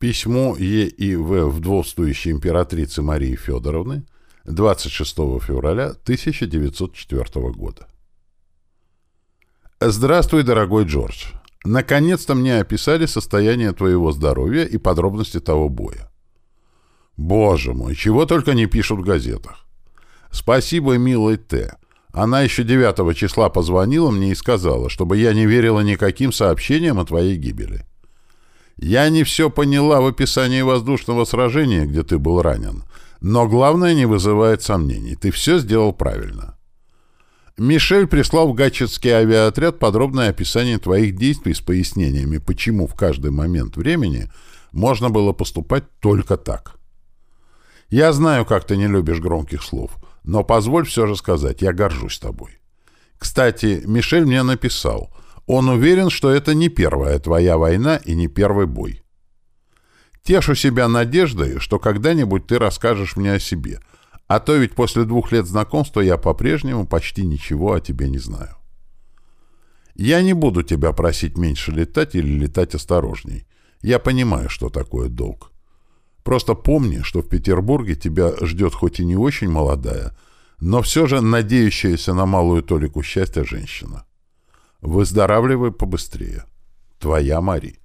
Письмо Е.И.В. вдовствующей императрицы Марии Федоровны 26 февраля 1904 года. Здравствуй, дорогой Джордж. Наконец-то мне описали состояние твоего здоровья и подробности того боя. Боже мой, чего только не пишут в газетах. Спасибо, милый Т. Она еще 9 числа позвонила мне и сказала, чтобы я не верила никаким сообщениям о твоей гибели. Я не все поняла в описании воздушного сражения, где ты был ранен, но главное не вызывает сомнений. Ты все сделал правильно. Мишель прислал в Гатчетский авиаотряд подробное описание твоих действий с пояснениями, почему в каждый момент времени можно было поступать только так. Я знаю, как ты не любишь громких слов, но позволь все же сказать, я горжусь тобой. Кстати, Мишель мне написал — он уверен, что это не первая твоя война и не первый бой. Тешу себя надеждой, что когда-нибудь ты расскажешь мне о себе, а то ведь после двух лет знакомства я по-прежнему почти ничего о тебе не знаю. Я не буду тебя просить меньше летать или летать осторожней. Я понимаю, что такое долг. Просто помни, что в Петербурге тебя ждет хоть и не очень молодая, но все же надеющаяся на малую толику счастья женщина. Выздоравливай побыстрее. Твоя Мари.